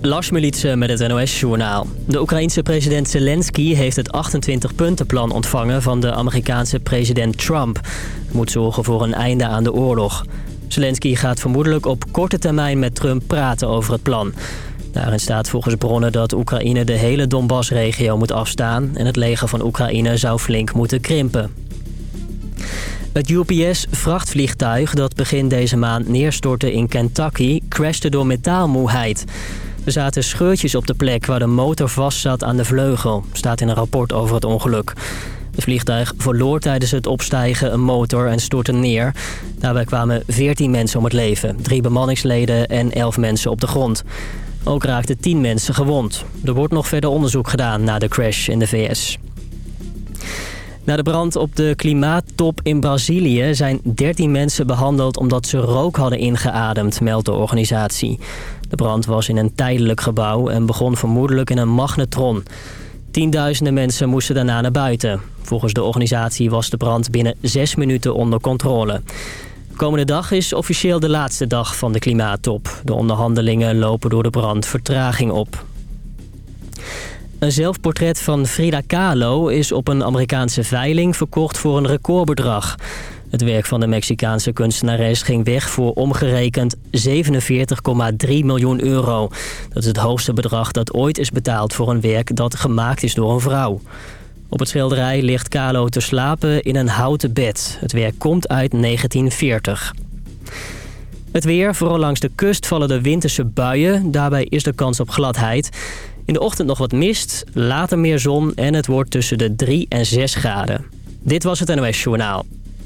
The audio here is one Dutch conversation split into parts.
Lars Militse met het NOS-journaal. De Oekraïense president Zelensky heeft het 28-puntenplan ontvangen van de Amerikaanse president Trump. Moet zorgen voor een einde aan de oorlog. Zelensky gaat vermoedelijk op korte termijn met Trump praten over het plan. Daarin staat volgens bronnen dat Oekraïne de hele Donbass-regio moet afstaan... en het leger van Oekraïne zou flink moeten krimpen. Het UPS-vrachtvliegtuig dat begin deze maand neerstortte in Kentucky... crashte door metaalmoeheid. Er zaten scheurtjes op de plek waar de motor vastzat aan de vleugel... staat in een rapport over het ongeluk. Het vliegtuig verloor tijdens het opstijgen een motor en stortte neer. Daarbij kwamen 14 mensen om het leven. Drie bemanningsleden en 11 mensen op de grond. Ook raakten 10 mensen gewond. Er wordt nog verder onderzoek gedaan na de crash in de VS. Na de brand op de klimaattop in Brazilië zijn 13 mensen behandeld omdat ze rook hadden ingeademd, meldt de organisatie. De brand was in een tijdelijk gebouw en begon vermoedelijk in een magnetron. Tienduizenden mensen moesten daarna naar buiten. Volgens de organisatie was de brand binnen zes minuten onder controle. Komende dag is officieel de laatste dag van de klimaattop. De onderhandelingen lopen door de brand vertraging op. Een zelfportret van Frida Kahlo is op een Amerikaanse veiling verkocht voor een recordbedrag. Het werk van de Mexicaanse kunstenares ging weg voor omgerekend 47,3 miljoen euro. Dat is het hoogste bedrag dat ooit is betaald voor een werk dat gemaakt is door een vrouw. Op het schilderij ligt Kahlo te slapen in een houten bed. Het werk komt uit 1940. Het weer, vooral langs de kust vallen de winterse buien. Daarbij is de kans op gladheid. In de ochtend nog wat mist, later meer zon en het wordt tussen de 3 en 6 graden. Dit was het NOS Journaal.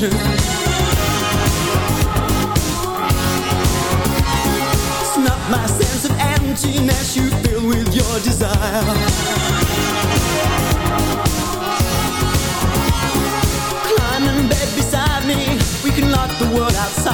It's not my sense of emptiness you fill with your desire. Climb in bed beside me. We can lock the world outside.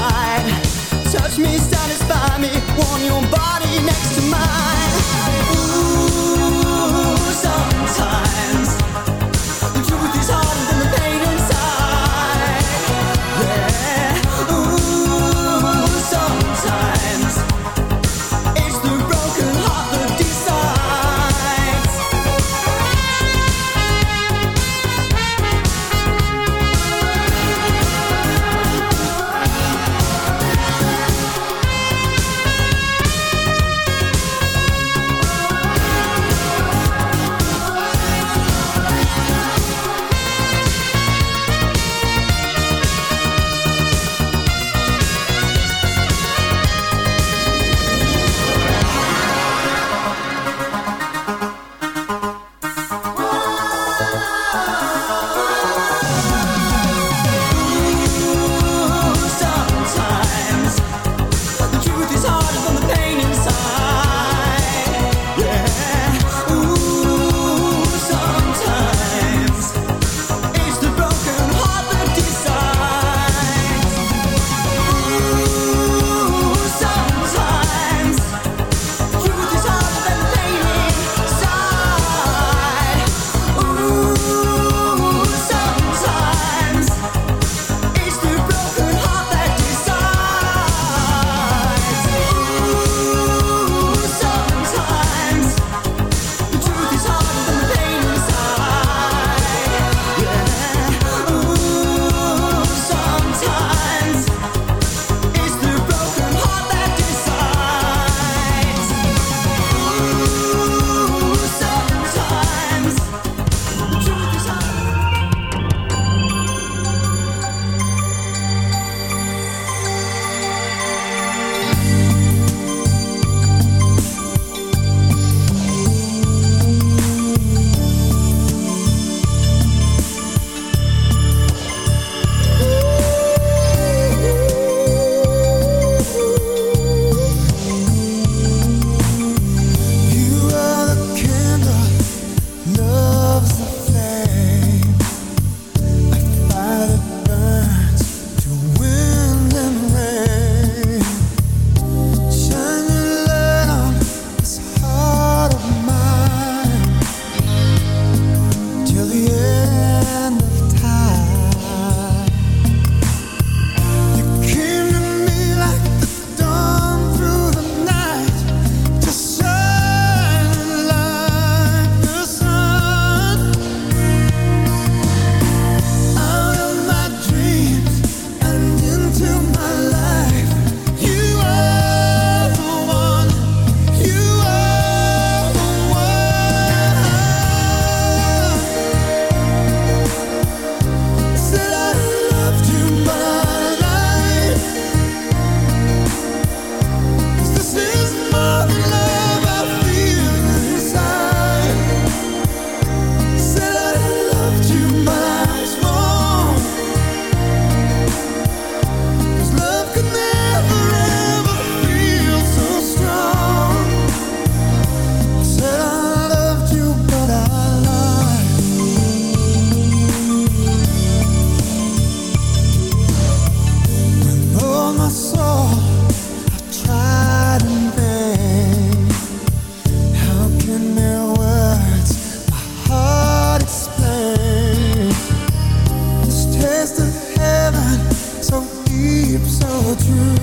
True. truth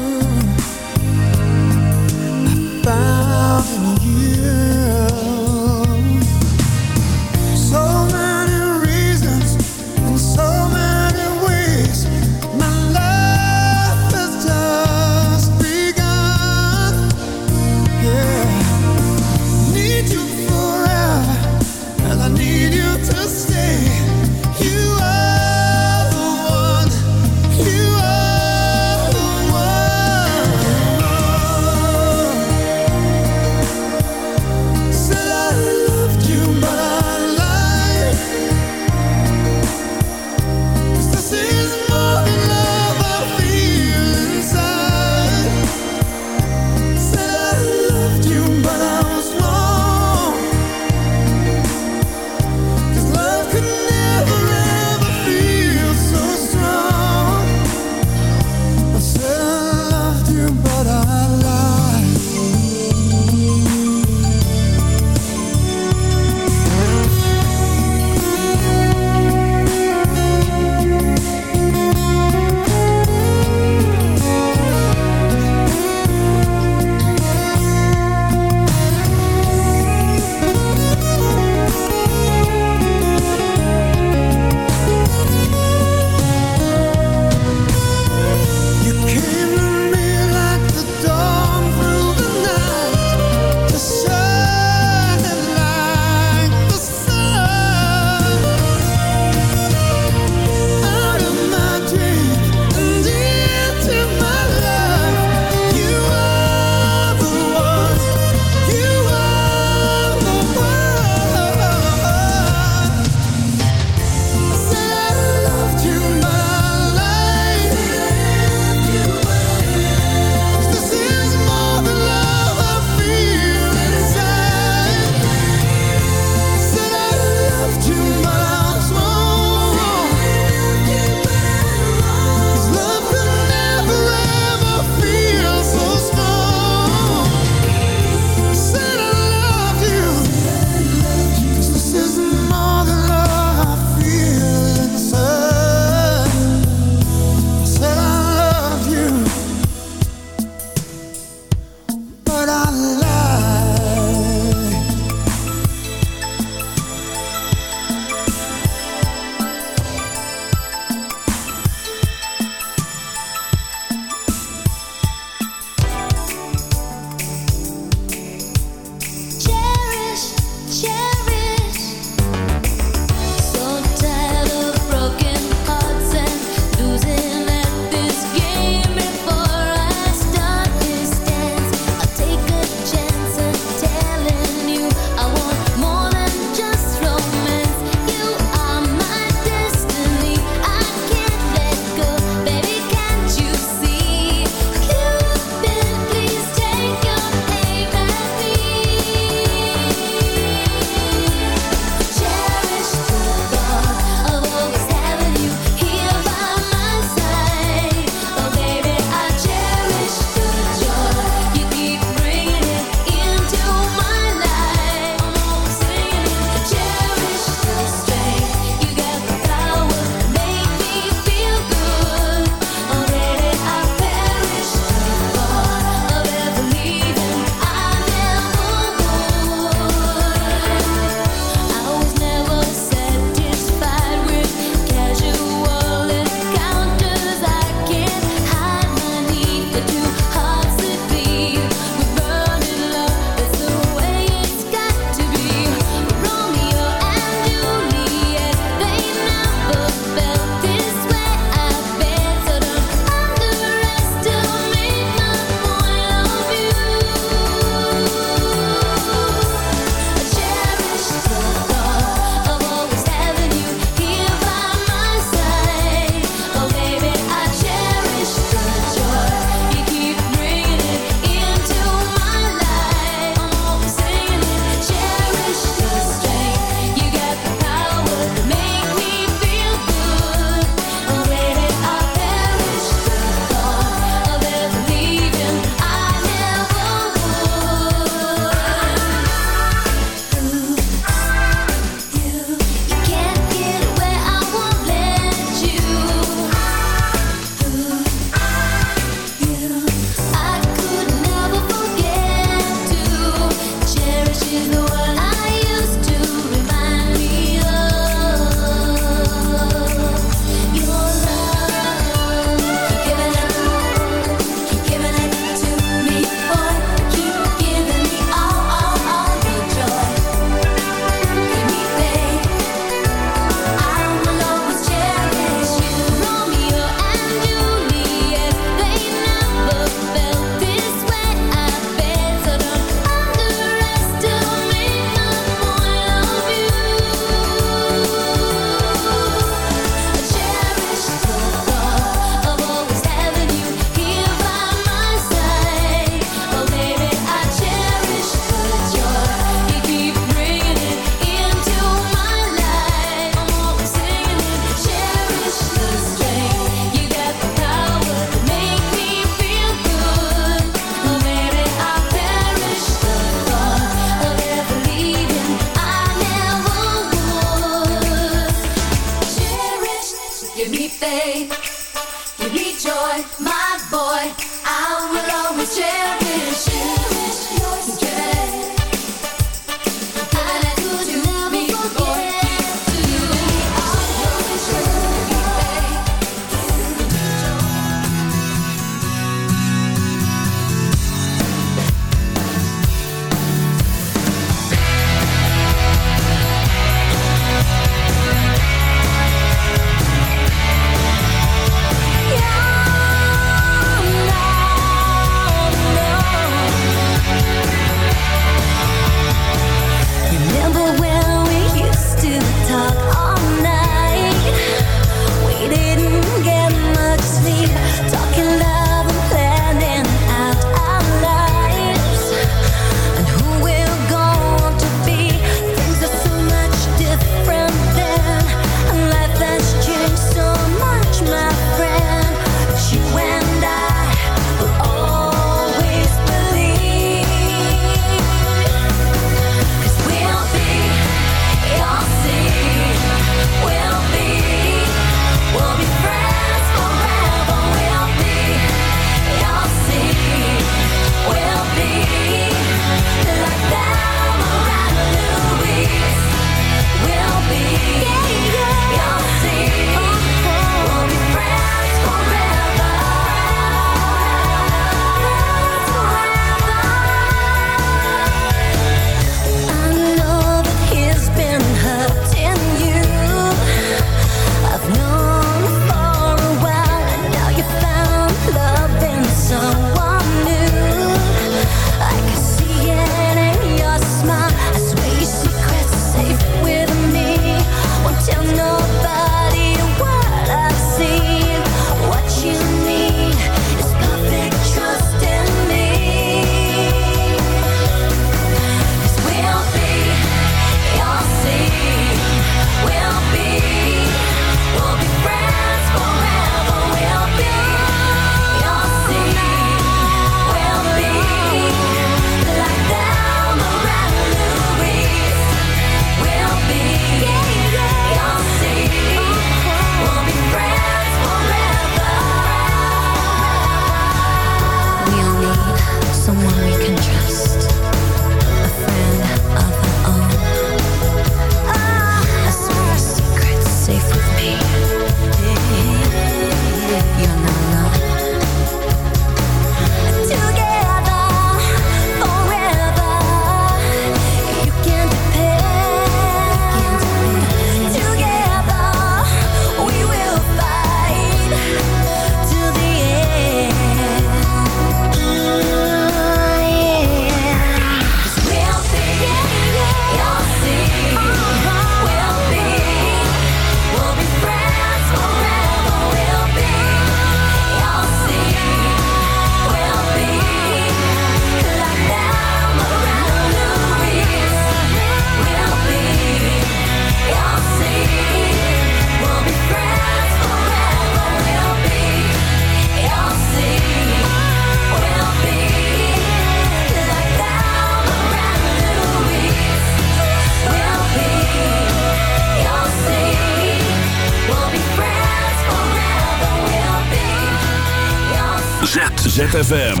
ZFM.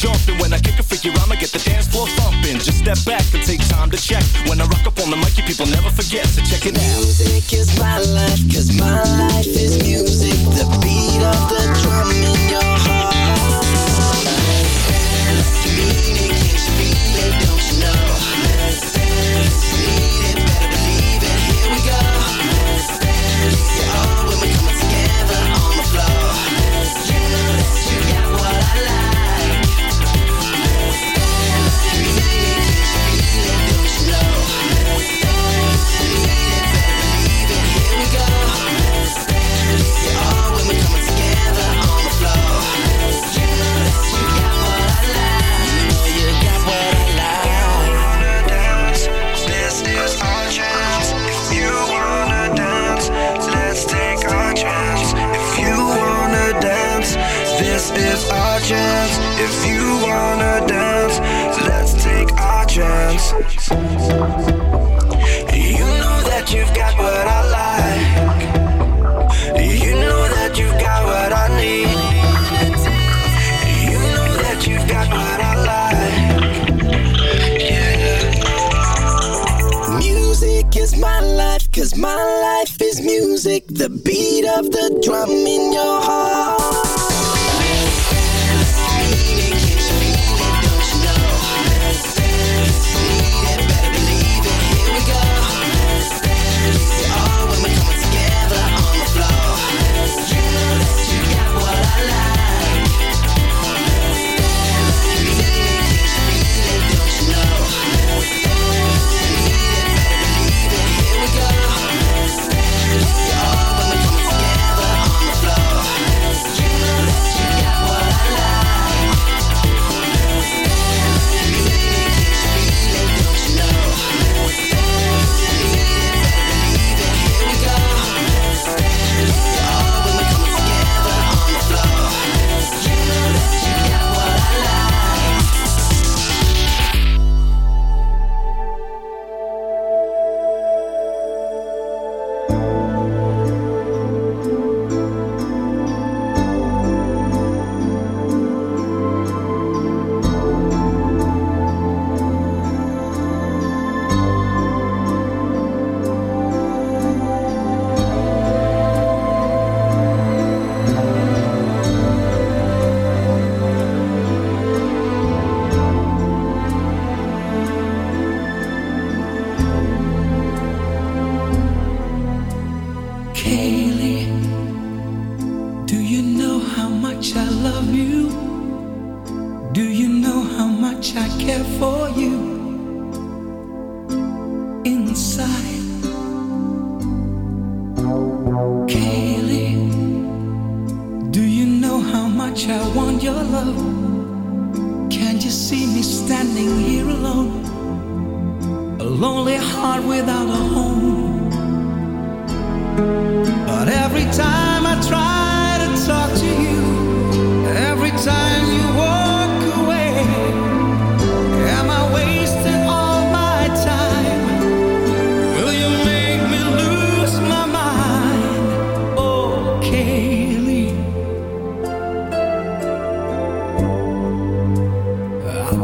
jumping. When I kick a figure, I'ma get the dance floor thumping. Just step back and take time to check. When I rock up on the mic, you people never forget to check it out. Music is my life, cause my life is music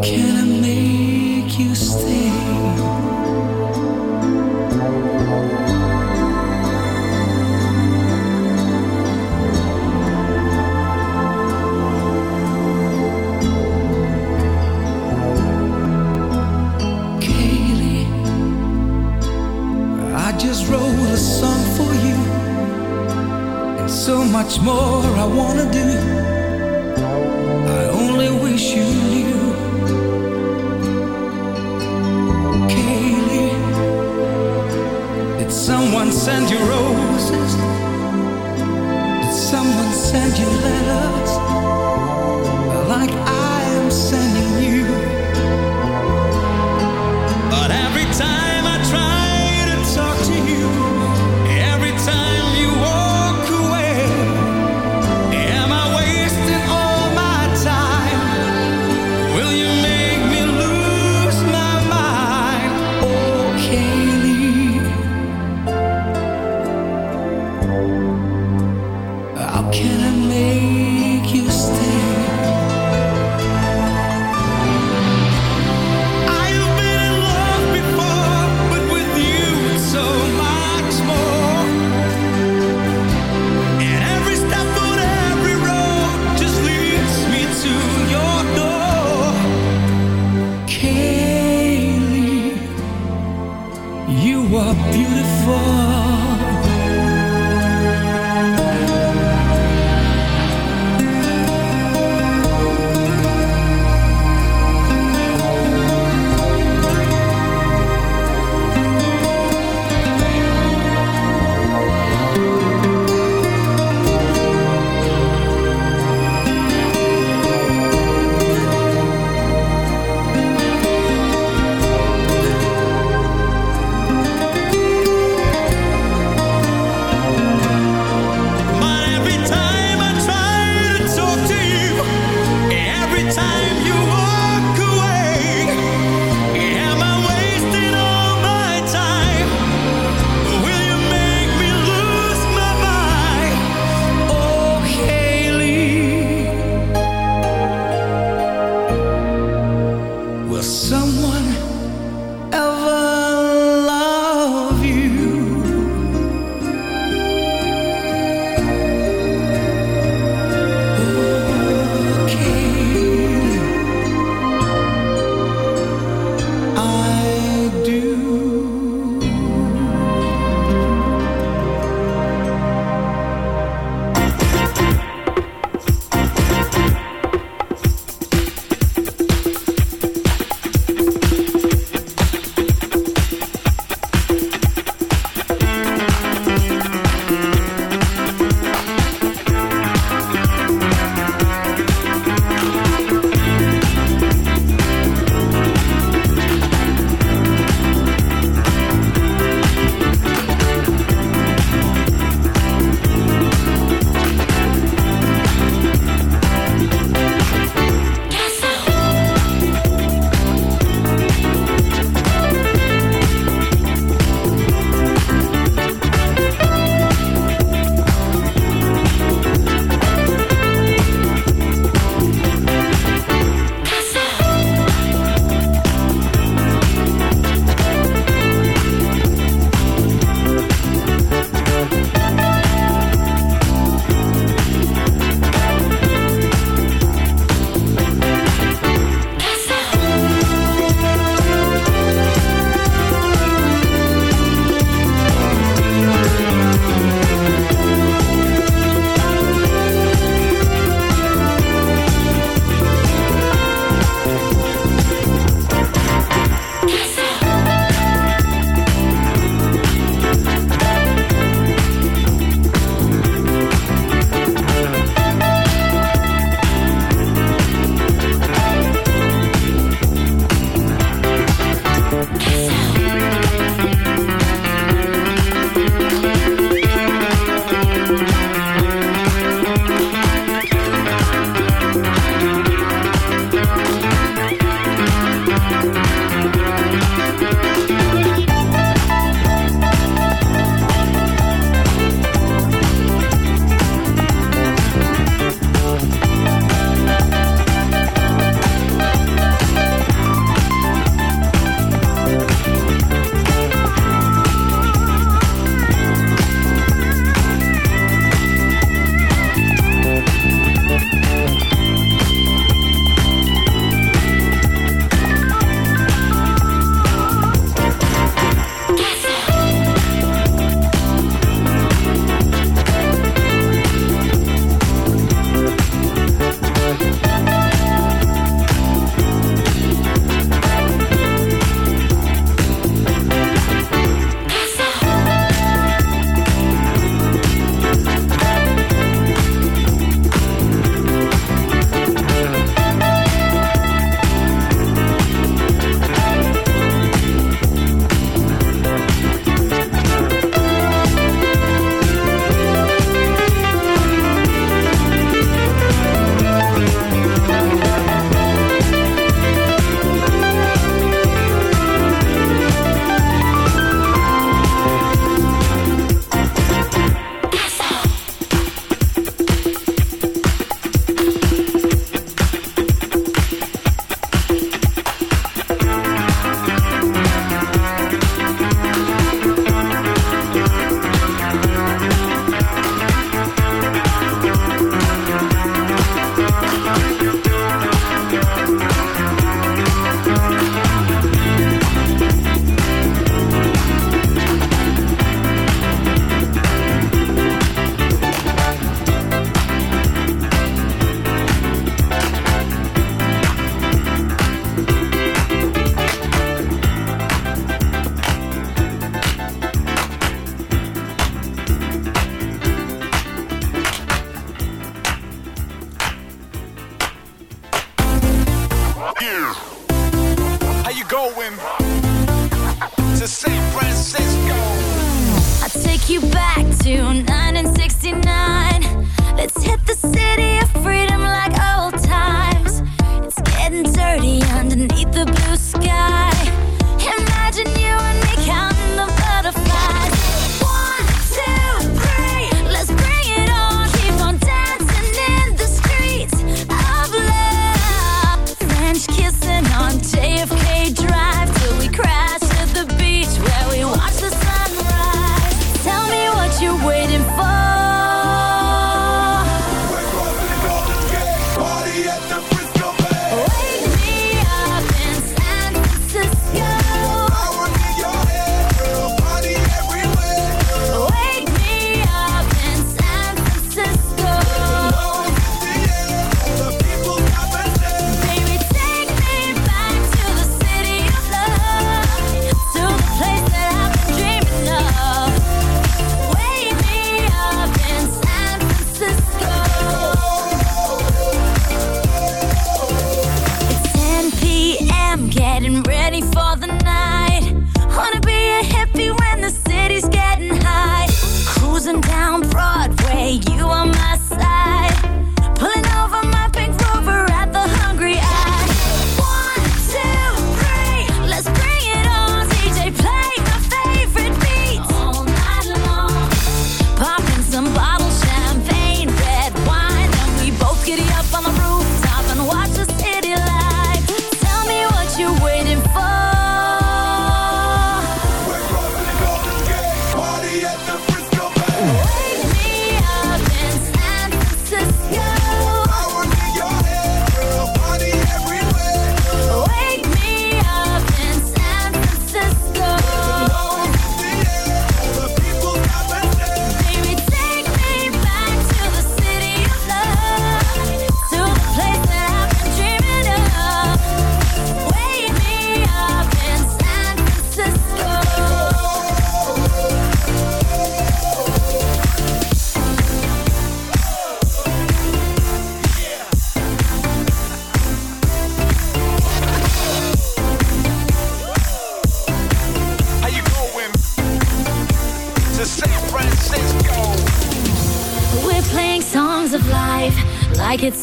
Can I make you stay?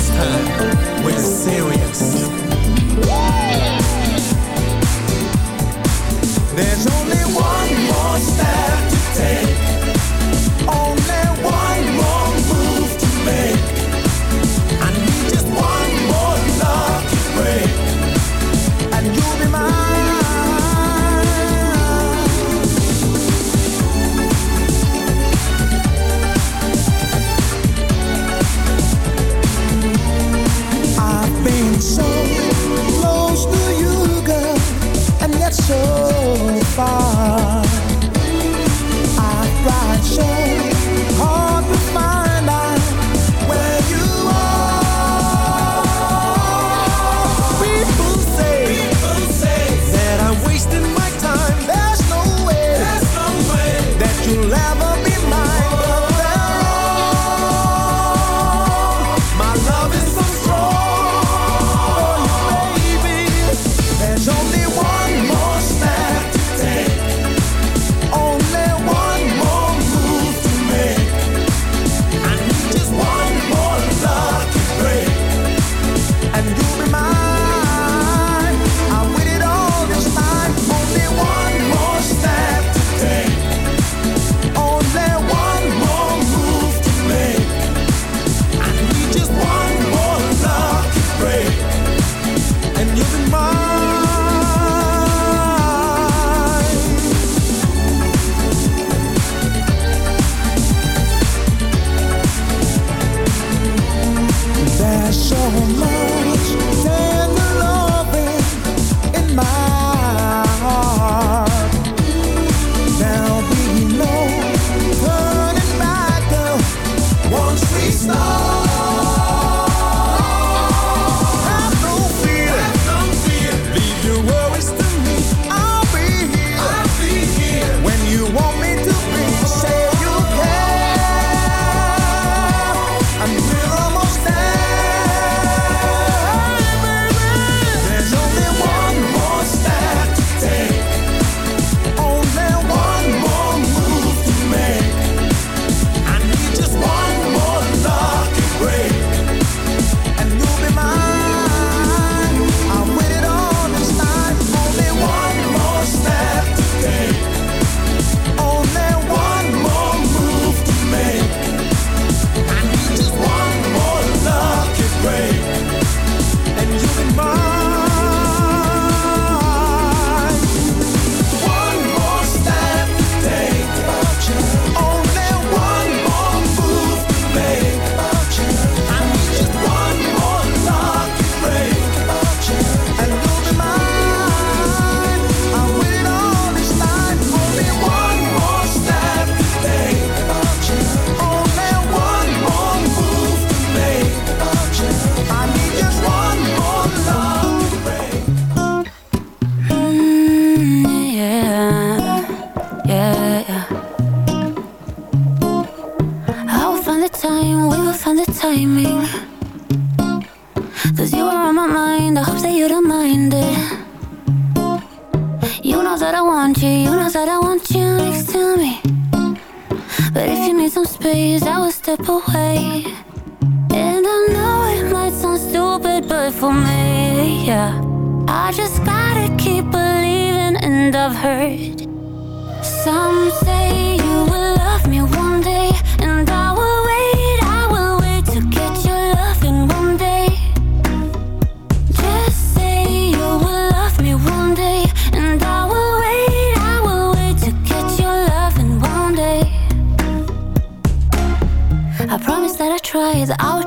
this time we're serious. There's only one more step to take.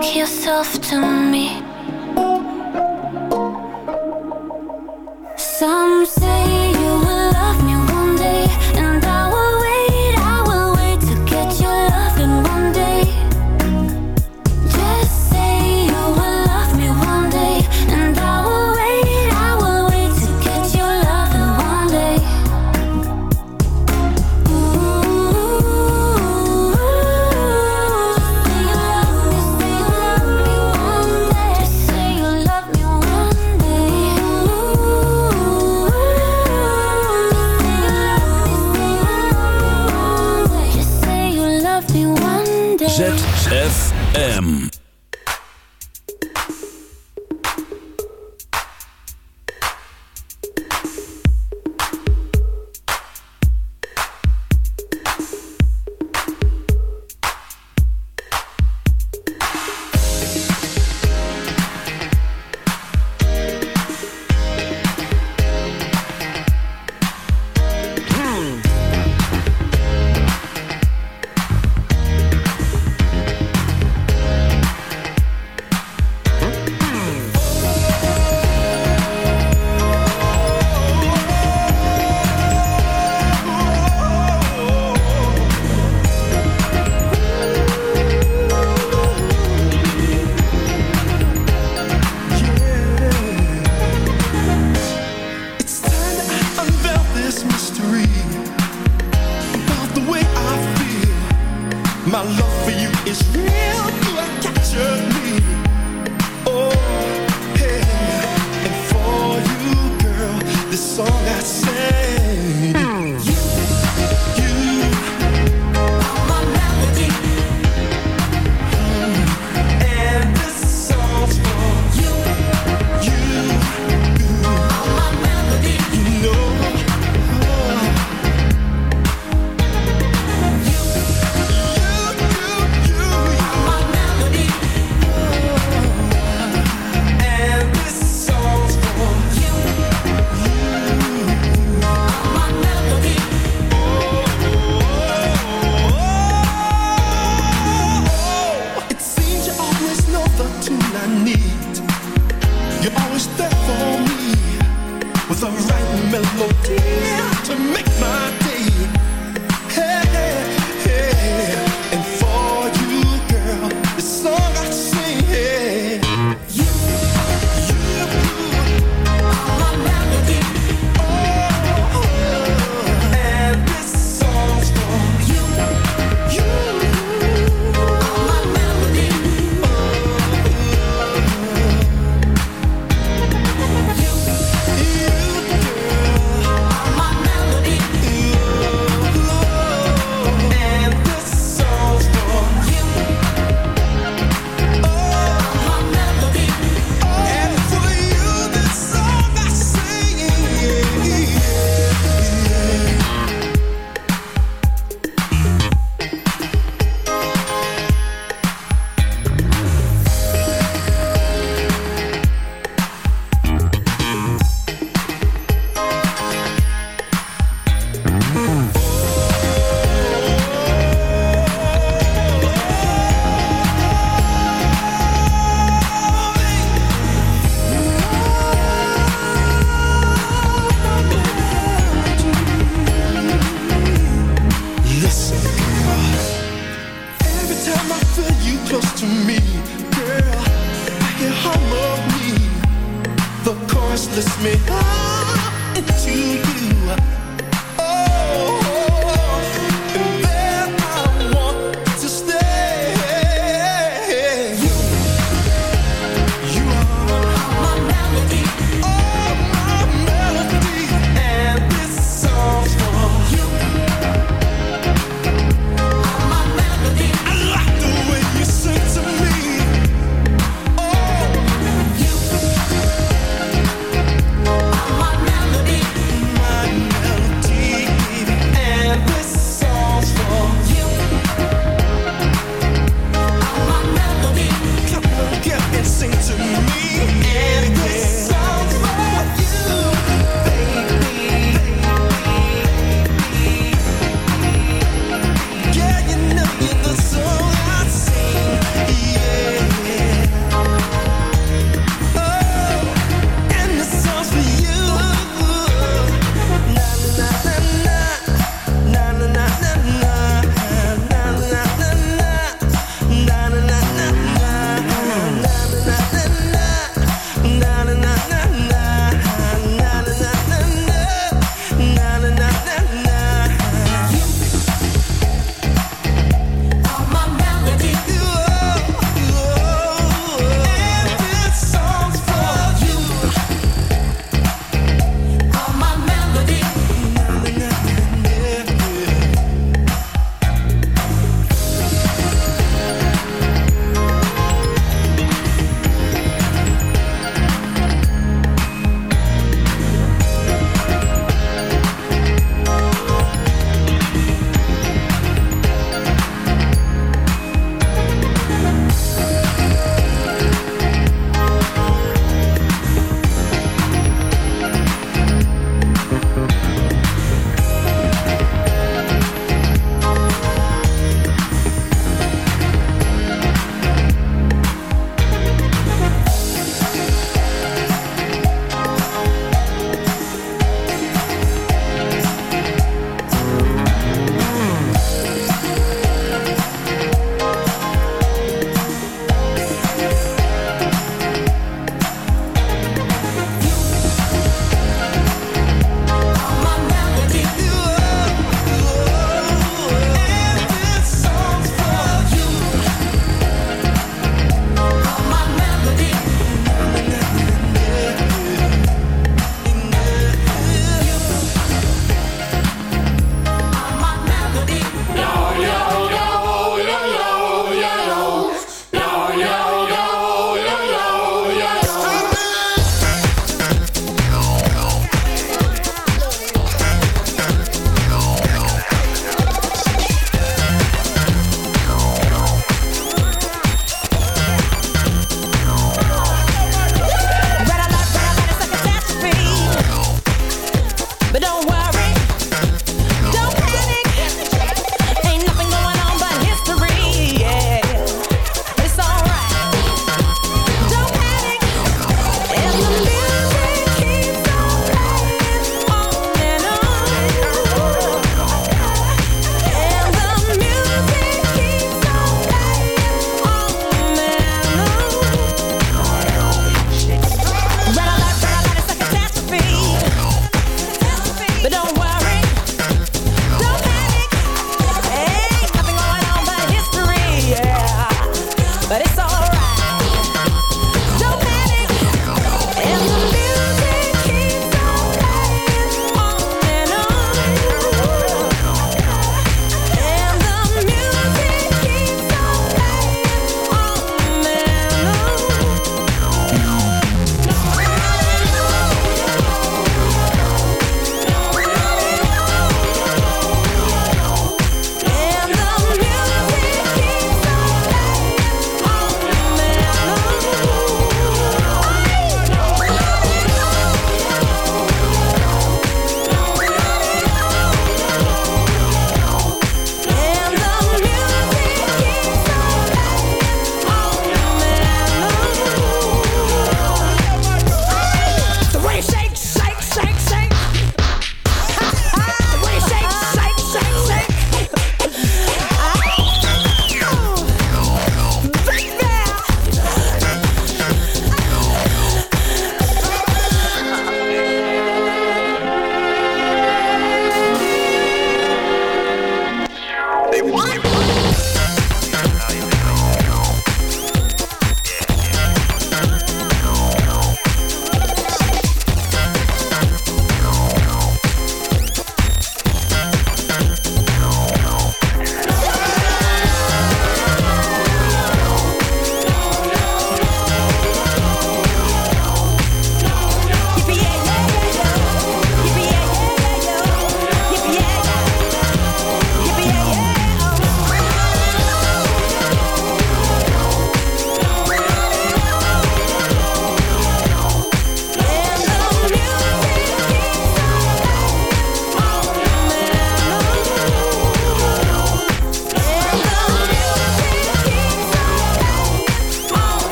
Yourself to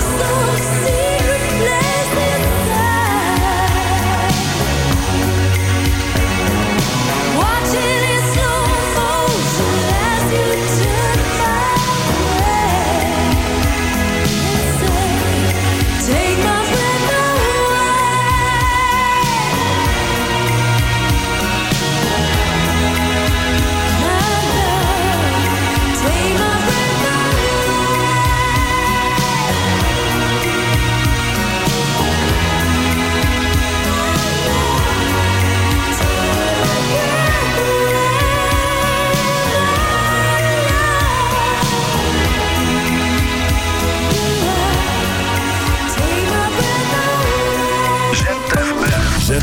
so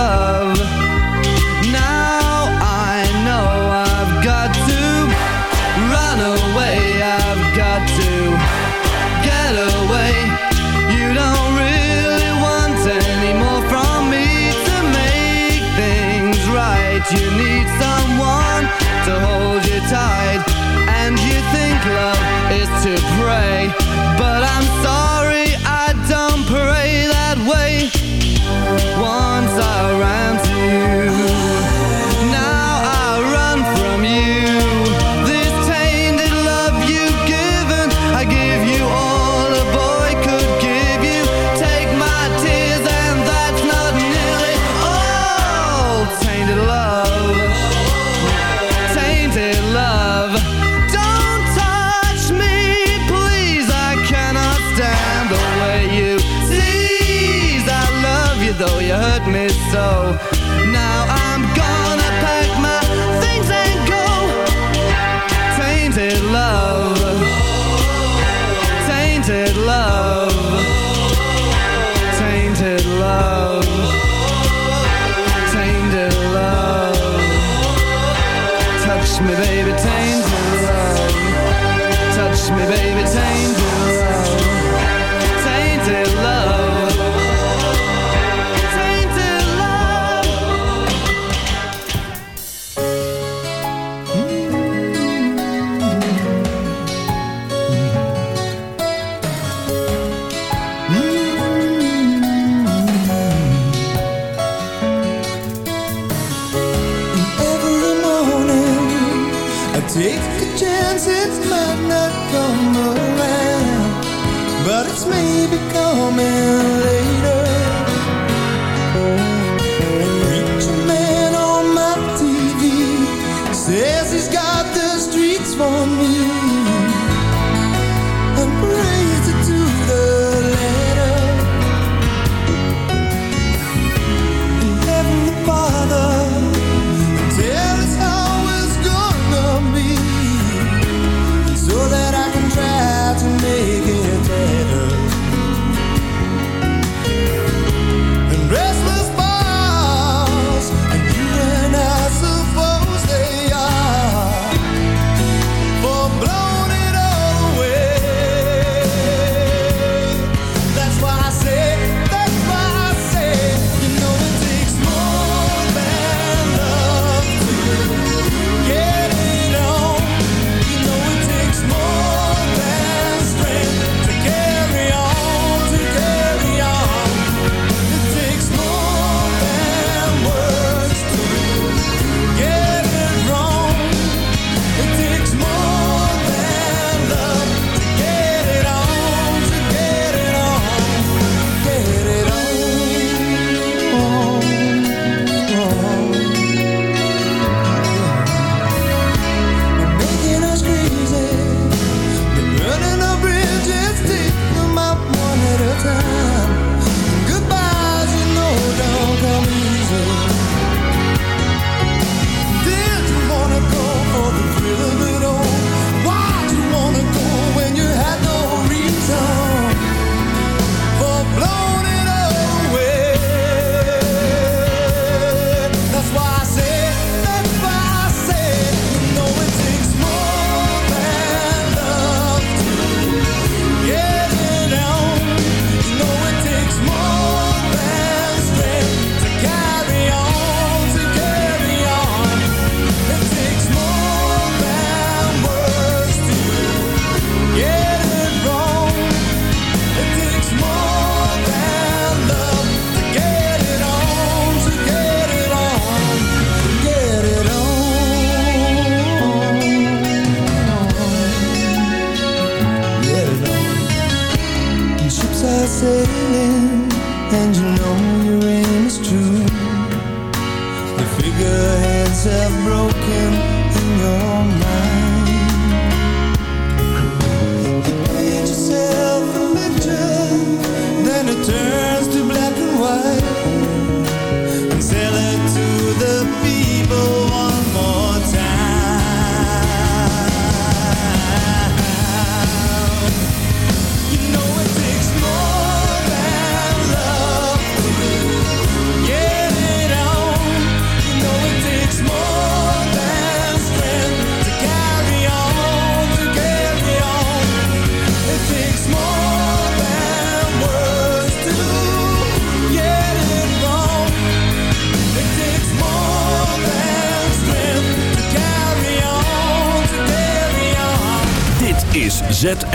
love.